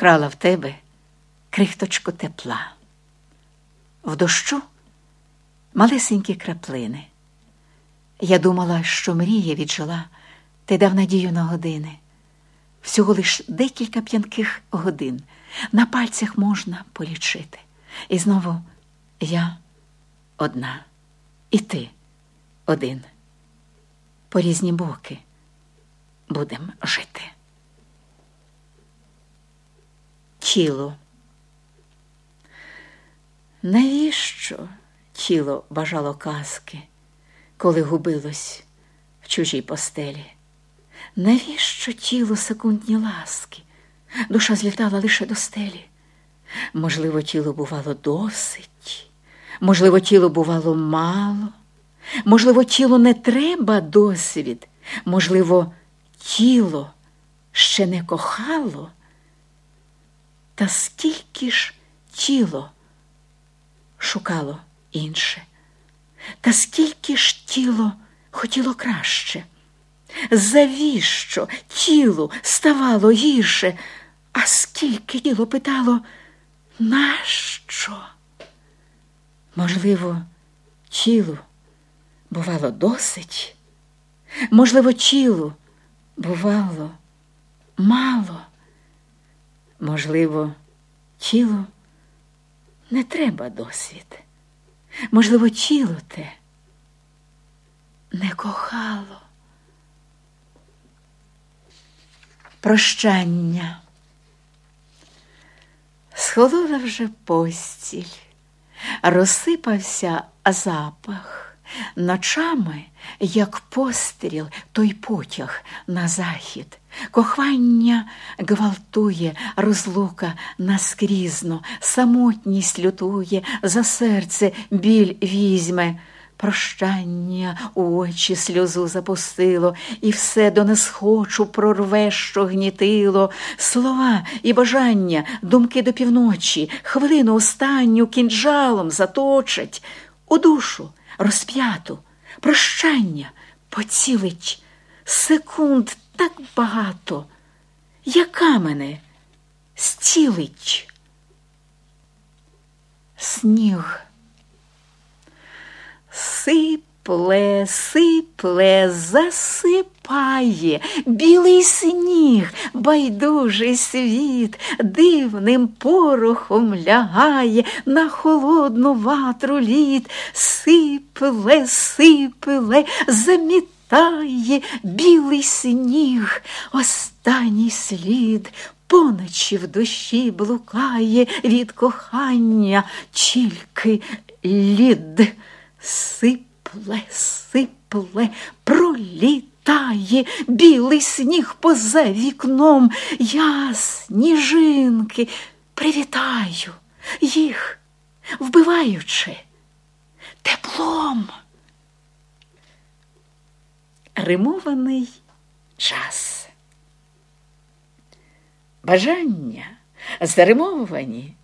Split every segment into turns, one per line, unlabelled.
вкрала в тебе крихточку тепла. В дощу малесенькі краплини. Я думала, що мрія віджила, ти дав надію на години. Всього лиш декілька п'янких годин на пальцях можна полічити. І знову я одна, і ти один. По різні боки будем жити. Тіло. Навіщо тіло бажало казки, коли губилось в чужій постелі? Навіщо тіло секундні ласки? Душа злітала лише до стелі. Можливо, тіло бувало досить, можливо, тіло бувало мало, можливо, тіло не треба досвід, можливо, тіло ще не кохало. Та скільки ж тіло шукало інше, та скільки ж тіло хотіло краще? Завіщо тілу ставало гірше, а скільки тіло питало, нащо? Можливо, тілу бувало досить, можливо, тілу бувало мало, можливо, тілу не треба досвід, можливо, тіло те не кохало. Прощання. Схолола вже постіль, розсипався запах, ночами, як постріл, той потяг на захід. Кохання гвалтує, розлука наскрізно, самотність лютує, за серце біль візьме. Прощання у очі сльозу запустило, і все до несхочу прорве, що гнітило, слова і бажання, думки до півночі, хвилину останню кінджалом заточать, у душу розп'яту, прощання поцілить, секунд так багато, яка мене стілить. Сніг. Сипле, сипле, засипає білий сніг, байдужий світ, дивним порохом лягає на холодну ватру лід, сипле, сипле, замітає білий сніг, останній слід. Поночі в душі блукає від кохання тільки лід сипле, сипле, пролітає білий сніг поза вікном. Я сніжинки привітаю їх, вбиваючи теплом. Римований час. Бажання заримовані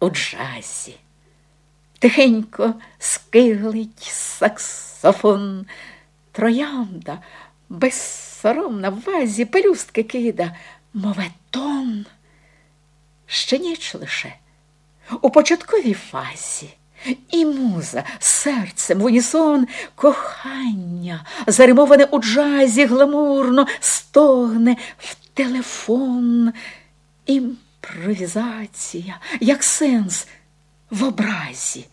у джазі тихенько скиглить саксофон, троянда безсоромна в вазі пелюстки кида, моветон. Ще ніч лише. У початковій фазі. І муза серцем в унісон. Кохання, заримоване у джазі гламурно, стогне в телефон, імпровізація, як сенс в образі,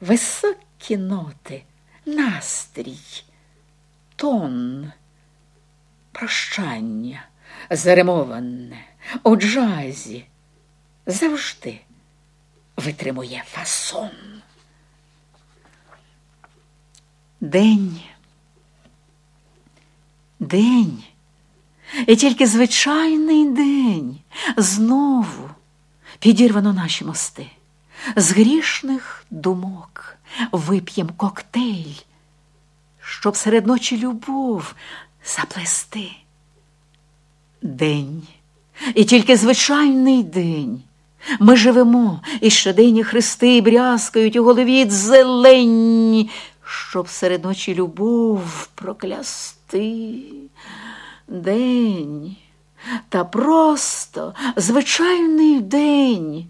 високі ноти, настрій, тон, прощання заримоване у джазі завжди витримує фасон. День, день, і тільки звичайний день знову підірвано наші мости. З грішних думок вип'єм коктейль, щоб серед ночі любов заплести. День, і тільки звичайний день. Ми живемо, і щоденні хрести брязкають у голові зелені, щоб серед ночі любов проклясти. День, та просто звичайний день.